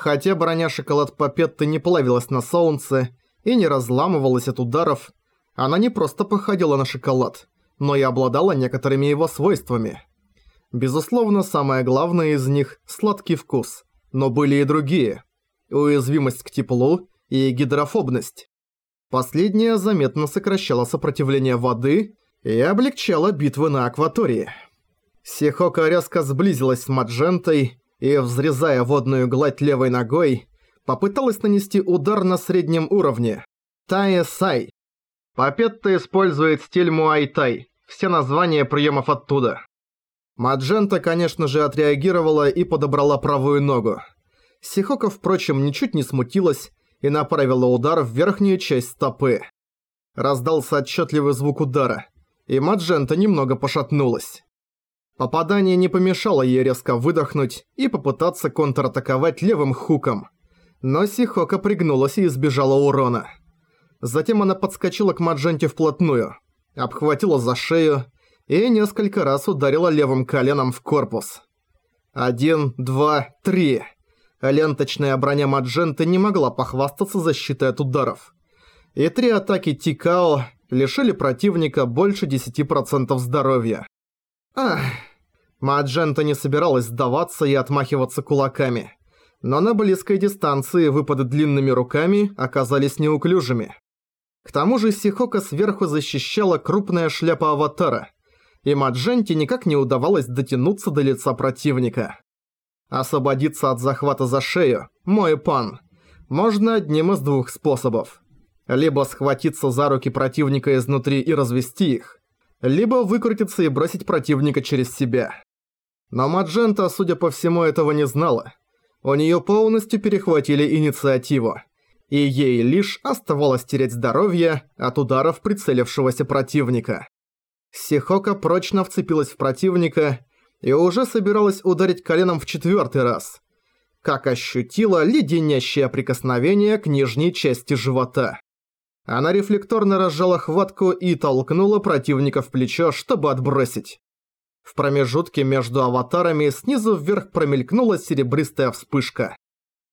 Хотя броня шоколад Папетты не плавилась на солнце и не разламывалась от ударов, она не просто походила на шоколад, но и обладала некоторыми его свойствами. Безусловно, самое главное из них – сладкий вкус, но были и другие – уязвимость к теплу и гидрофобность. Последняя заметно сокращала сопротивление воды и облегчала битвы на акватории. Сихока резко сблизилась с Маджентой и, взрезая водную гладь левой ногой, попыталась нанести удар на среднем уровне. Тае-сай. Папетта использует стиль муай-тай. Все названия приемов оттуда. Маджента, конечно же, отреагировала и подобрала правую ногу. Сихока, впрочем, ничуть не смутилась и направила удар в верхнюю часть стопы. Раздался отчетливый звук удара, и Маджента немного пошатнулась. Попадание не помешало ей резко выдохнуть и попытаться контратаковать левым хуком. Но Сихока пригнулась и избежала урона. Затем она подскочила к Мадженте вплотную, обхватила за шею и несколько раз ударила левым коленом в корпус. Один, два, три. Ленточная броня Мадженты не могла похвастаться защитой от ударов. И три атаки Тикао лишили противника больше 10% здоровья. Ах. Маджента не собиралась сдаваться и отмахиваться кулаками. Но на близкой дистанции выпады длинными руками оказались неуклюжими. К тому же Сихока сверху защищала крупная шляпа аватара, и Мадженте никак не удавалось дотянуться до лица противника. Освободиться от захвата за шею, мой пан, можно одним из двух способов. Либо схватиться за руки противника изнутри и развести их, либо выкрутиться и бросить противника через себя. Но Маджента, судя по всему, этого не знала. У неё полностью перехватили инициативу. И ей лишь оставалось терять здоровье от ударов прицелившегося противника. Сихока прочно вцепилась в противника и уже собиралась ударить коленом в четвертый раз, как ощутила леденящее прикосновение к нижней части живота. Она рефлекторно разжала хватку и толкнула противника в плечо, чтобы отбросить. В промежутке между аватарами снизу вверх промелькнула серебристая вспышка.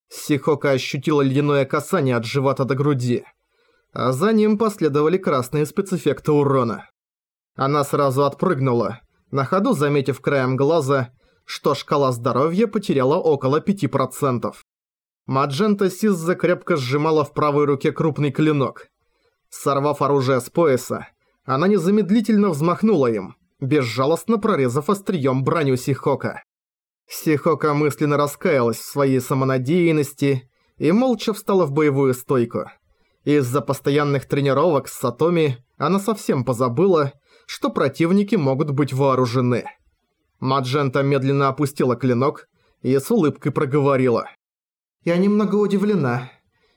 Сихока ощутила ледяное касание от живота до груди, а за ним последовали красные спецэффекты урона. Она сразу отпрыгнула, на ходу заметив краем глаза, что шкала здоровья потеряла около 5%. Маджента Сизза крепко сжимала в правой руке крупный клинок. Сорвав оружие с пояса, она незамедлительно взмахнула им, безжалостно прорезав острием броню Сихока. Сихока мысленно раскаялась в своей самонадеянности и молча встала в боевую стойку. Из-за постоянных тренировок с Сатоми она совсем позабыла, что противники могут быть вооружены. Маджента медленно опустила клинок и с улыбкой проговорила. «Я немного удивлена.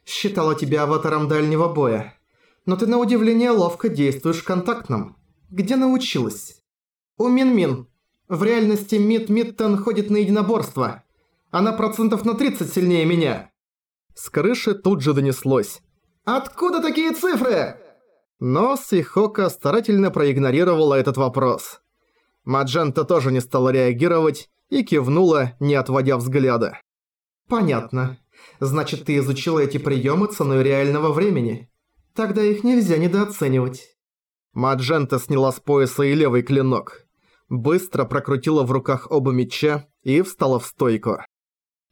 Считала тебя аватаром дальнего боя. Но ты на удивление ловко действуешь контактном. Где научилась?» «У Мин-Мин. В реальности Мит Миттон ходит на единоборство. Она процентов на 30 сильнее меня». С крыши тут же донеслось. «Откуда такие цифры?» Но Сихока старательно проигнорировала этот вопрос. Маджента тоже не стала реагировать и кивнула, не отводя взгляда. «Понятно. Значит, ты изучила эти приемы ценой реального времени. Тогда их нельзя недооценивать». Маджента сняла с пояса и левый клинок. Быстро прокрутила в руках оба меча и встала в стойку.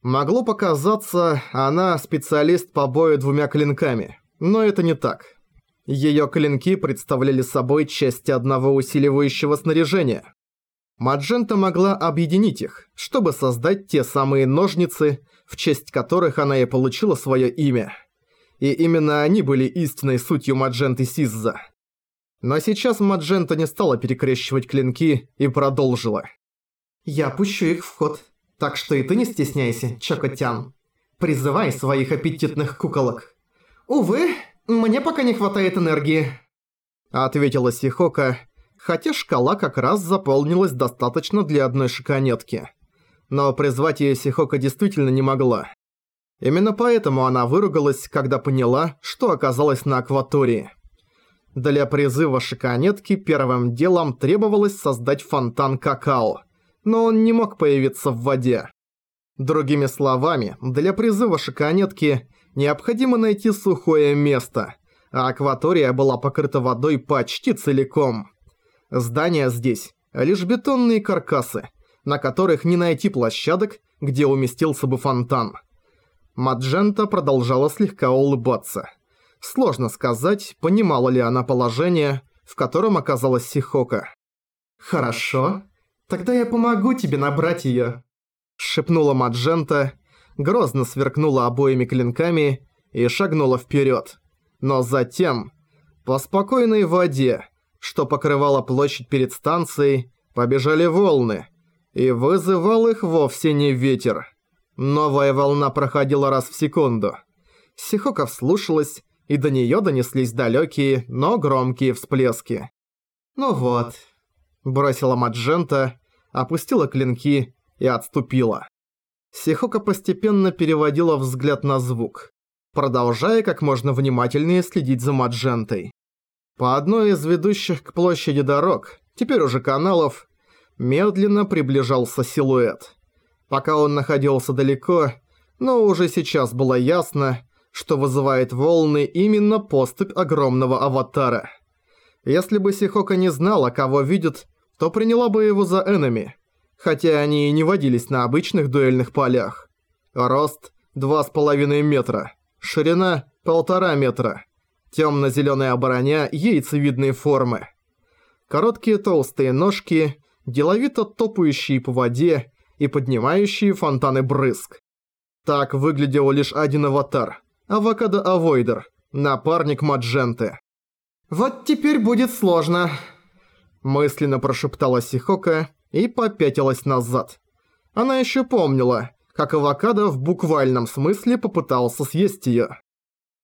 Могло показаться, она специалист по бою двумя клинками, но это не так. Её клинки представляли собой части одного усиливающего снаряжения. Маджента могла объединить их, чтобы создать те самые ножницы, в честь которых она и получила своё имя. И именно они были истинной сутью Мадженты Сизза. Но сейчас Маджента не стала перекрещивать клинки и продолжила. «Я пущу их в ход, так что и ты не стесняйся, Чокотян. Призывай своих аппетитных куколок. Увы, «Мне пока не хватает энергии», — ответила Сихока, хотя шкала как раз заполнилась достаточно для одной шиканетки. Но призвать её Сихока действительно не могла. Именно поэтому она выругалась, когда поняла, что оказалась на акватории. Для призыва шиканетки первым делом требовалось создать фонтан какао, но он не мог появиться в воде. Другими словами, для призыва шиканетки необходимо найти сухое место, а акватория была покрыта водой почти целиком. Здания здесь – лишь бетонные каркасы, на которых не найти площадок, где уместился бы фонтан. Маджента продолжала слегка улыбаться. Сложно сказать, понимала ли она положение, в котором оказалась Сихока. «Хорошо, тогда я помогу тебе набрать её», – шепнула Маджента, грозно сверкнула обоими клинками и шагнула вперед. Но затем, по спокойной воде, что покрывала площадь перед станцией, побежали волны, и вызывал их вовсе не ветер. Новая волна проходила раз в секунду. Сихока вслушалась, и до неё донеслись далёкие, но громкие всплески. «Ну вот», – бросила Маджента, опустила клинки и отступила. Сихока постепенно переводила взгляд на звук продолжая как можно внимательнее следить за Маджентой. По одной из ведущих к площади дорог, теперь уже каналов, медленно приближался силуэт. Пока он находился далеко, но уже сейчас было ясно, что вызывает волны именно поступь огромного аватара. Если бы Сихока не знала, кого видит, то приняла бы его за энеми, хотя они и не водились на обычных дуэльных полях. Рост – 2,5 метра ширина – полтора метра, темно-зеленая броня яйцевидной формы. Короткие толстые ножки, деловито топающие по воде и поднимающие фонтаны брызг. Так выглядел лишь один аватар – Авокадо Авойдер, напарник Мадженты. «Вот теперь будет сложно», – мысленно прошептала Сихока и попятилась назад. Она еще помнила – как авокадо в буквальном смысле попытался съесть её.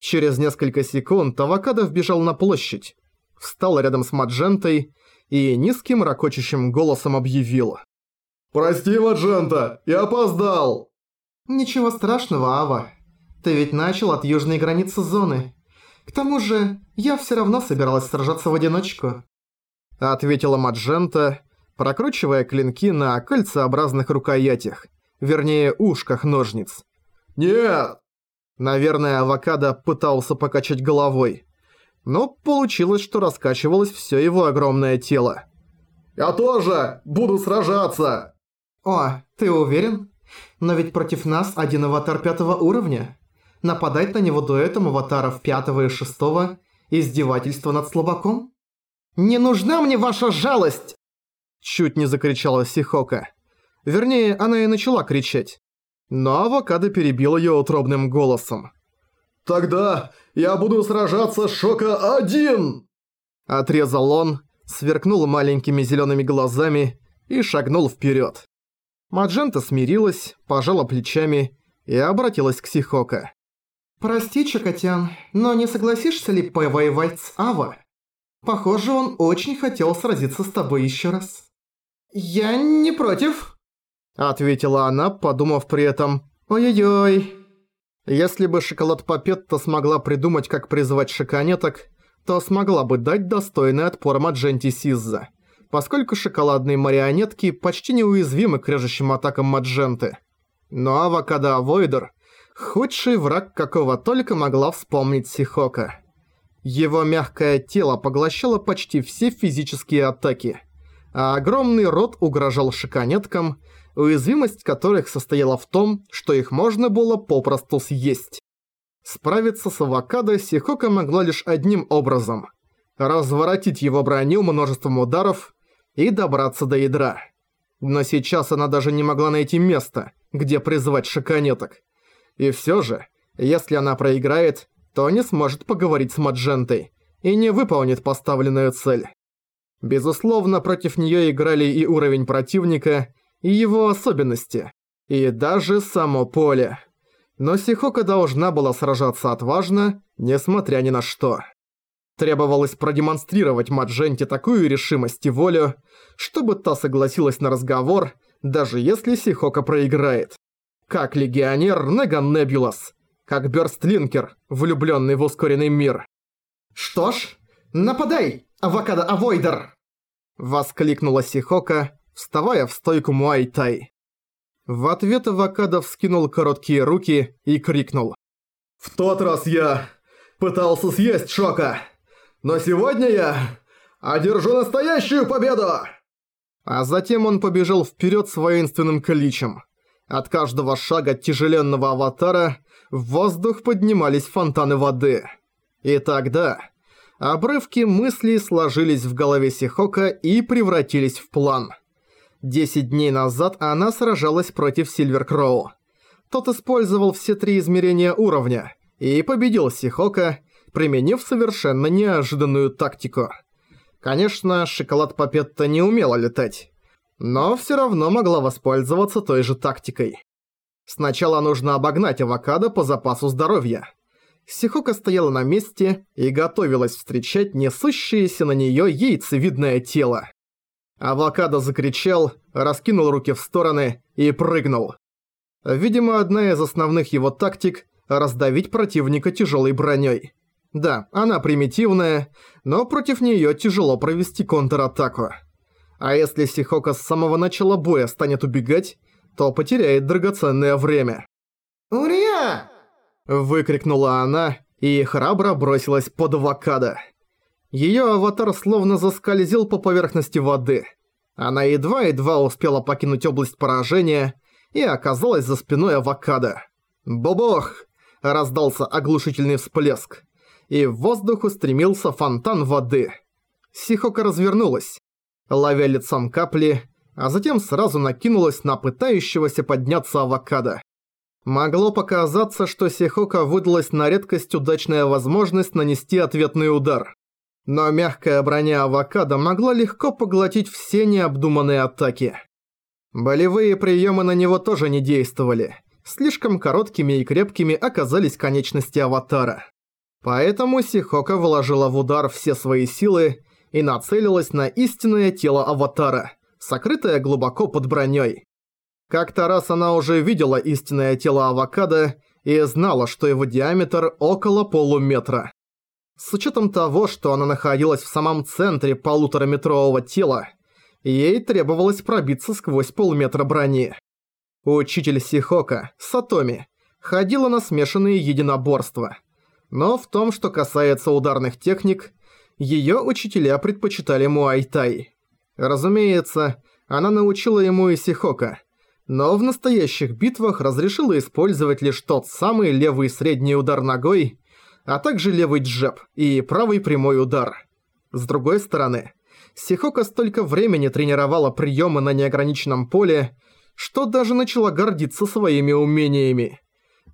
Через несколько секунд авокадо вбежал на площадь, встал рядом с Маджентой и низким ракочущим голосом объявил. «Прости, Маджента, я опоздал!» «Ничего страшного, Ава. Ты ведь начал от южной границы зоны. К тому же, я всё равно собиралась сражаться в одиночку». Ответила Маджента, прокручивая клинки на кольцеобразных рукоятях вернее ушках ножниц. «Нет!» Наверное, авокадо пытался покачать головой. Но получилось, что раскачивалось все его огромное тело. «Я тоже буду сражаться!» «О, ты уверен? Но ведь против нас один аватар пятого уровня. Нападать на него дуэтом аватаров пятого и шестого – издевательство над слабаком? Не нужна мне ваша жалость!» Чуть не закричала Сихока. Вернее, она и начала кричать. Но авокадо перебил её утробным голосом. «Тогда я буду сражаться Шока один!» Отрезал он, сверкнул маленькими зелёными глазами и шагнул вперёд. Маджента смирилась, пожала плечами и обратилась к Сихока. «Прости, Чакотян, но не согласишься ли повоевать с Ава? Похоже, он очень хотел сразиться с тобой ещё раз». «Я не против», Ответила она, подумав при этом «Ой-ой-ой». Если бы шоколад Папетта смогла придумать, как призвать шоконеток, то смогла бы дать достойный отпор Мадженти Сизза, поскольку шоколадные марионетки почти неуязвимы к режущим атакам Мадженты. Но Авокадо Авойдер – худший враг, какого только могла вспомнить Сихока. Его мягкое тело поглощало почти все физические атаки, а огромный рот угрожал шоконеткам – уязвимость которых состояла в том, что их можно было попросту съесть. Справиться с авокадо Сихока могла лишь одним образом – разворотить его броню множеством ударов и добраться до ядра. Но сейчас она даже не могла найти место, где призвать шоконеток. И все же, если она проиграет, то не сможет поговорить с Маджентой и не выполнит поставленную цель. Безусловно, против нее играли и уровень противника – и его особенности, и даже само поле. Но Сихока должна была сражаться отважно, несмотря ни на что. Требовалось продемонстрировать Мадженте такую решимость и волю, чтобы та согласилась на разговор, даже если Сихока проиграет. Как легионер Неган Небулас, как Бёрстлинкер, влюбленный в ускоренный мир. «Что ж, нападай, Авокадо Авойдер!» Воскликнула Сихока, вставая в стойку Муай-Тай. В ответ авокадо вскинул короткие руки и крикнул. «В тот раз я пытался съесть Шока, но сегодня я одержу настоящую победу!» А затем он побежал вперед с воинственным кличем. От каждого шага тяжеленного аватара в воздух поднимались фонтаны воды. И тогда обрывки мыслей сложились в голове Сихока и превратились в план. Десять дней назад она сражалась против Сильверкроу. Тот использовал все три измерения уровня и победил Сихока, применив совершенно неожиданную тактику. Конечно, шоколад Папетта не умела летать, но все равно могла воспользоваться той же тактикой. Сначала нужно обогнать авокадо по запасу здоровья. Сихока стояла на месте и готовилась встречать несущееся на неё яйцевидное тело. Авокадо закричал, раскинул руки в стороны и прыгнул. Видимо, одна из основных его тактик – раздавить противника тяжелой броней. Да, она примитивная, но против нее тяжело провести контратаку. А если Сихока с самого начала боя станет убегать, то потеряет драгоценное время. «Урия!» – выкрикнула она и храбро бросилась под авокадо. Её аватар словно заскользил по поверхности воды. Она едва-едва успела покинуть область поражения и оказалась за спиной авокадо. «Бобох!» – раздался оглушительный всплеск, и в воздух устремился фонтан воды. Сихока развернулась, ловя лицом капли, а затем сразу накинулась на пытающегося подняться авокадо. Могло показаться, что Сихока выдалась на редкость удачная возможность нанести ответный удар. Но мягкая броня авокадо могла легко поглотить все необдуманные атаки. Болевые приемы на него тоже не действовали. Слишком короткими и крепкими оказались конечности аватара. Поэтому Сихока вложила в удар все свои силы и нацелилась на истинное тело аватара, сокрытое глубоко под броней. Как-то раз она уже видела истинное тело авокадо и знала, что его диаметр около полуметра. С учетом того, что она находилась в самом центре полутораметрового тела, ей требовалось пробиться сквозь полметра брони. Учитель Сихока, Сатоми, ходила на смешанные единоборства. Но в том, что касается ударных техник, ее учителя предпочитали муай-тай. Разумеется, она научила ему и Сихока, но в настоящих битвах разрешила использовать лишь тот самый левый средний удар ногой, а также левый джеб и правый прямой удар. С другой стороны, Сихока столько времени тренировала приемы на неограниченном поле, что даже начала гордиться своими умениями.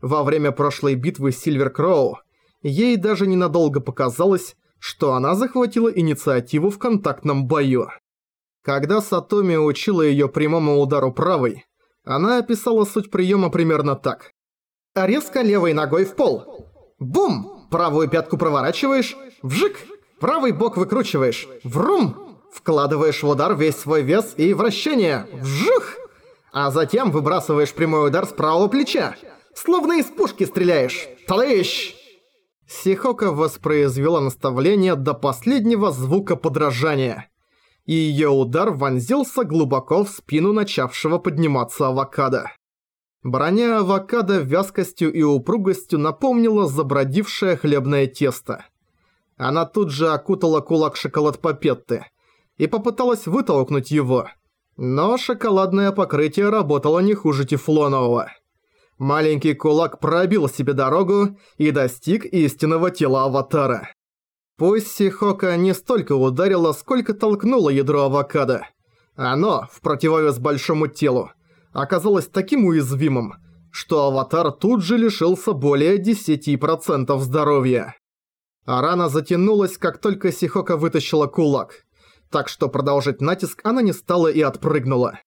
Во время прошлой битвы Сильвер Кроу ей даже ненадолго показалось, что она захватила инициативу в контактном бою. Когда Сатоми учила её прямому удару правой, она описала суть приема примерно так. Резко левой ногой в пол. Бум! Правую пятку проворачиваешь. Вжик! Правый бок выкручиваешь. Врум! Вкладываешь в удар весь свой вес и вращение. Вжух! А затем выбрасываешь прямой удар с правого плеча. Словно из пушки стреляешь. Талыщ! Сихока воспроизвела наставление до последнего звука подражания. И её удар вонзился глубоко в спину начавшего подниматься авокадо. Броня авокадо вязкостью и упругостью напомнила забродившее хлебное тесто. Она тут же окутала кулак шоколад Папетты и попыталась вытолкнуть его. Но шоколадное покрытие работало не хуже тефлонового. Маленький кулак пробил себе дорогу и достиг истинного тела аватара. Пусть Сихока не столько ударила, сколько толкнула ядро авокадо. Оно, в противовес большому телу, оказалось таким уязвимым, что аватар тут же лишился более 10% здоровья. А рана затянулась, как только Сихока вытащила кулак, так что продолжить натиск она не стала и отпрыгнула.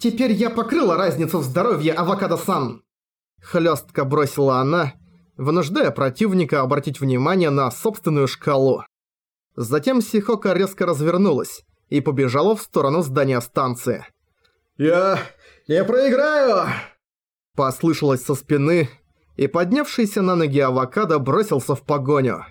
«Теперь я покрыла разницу в здоровье, Авокадо-сан!» Хлёстко бросила она, вынуждая противника обратить внимание на собственную шкалу. Затем Сихока резко развернулась и побежала в сторону здания станции. «Я не проиграю!» Послышалось со спины, и поднявшийся на ноги авокадо бросился в погоню.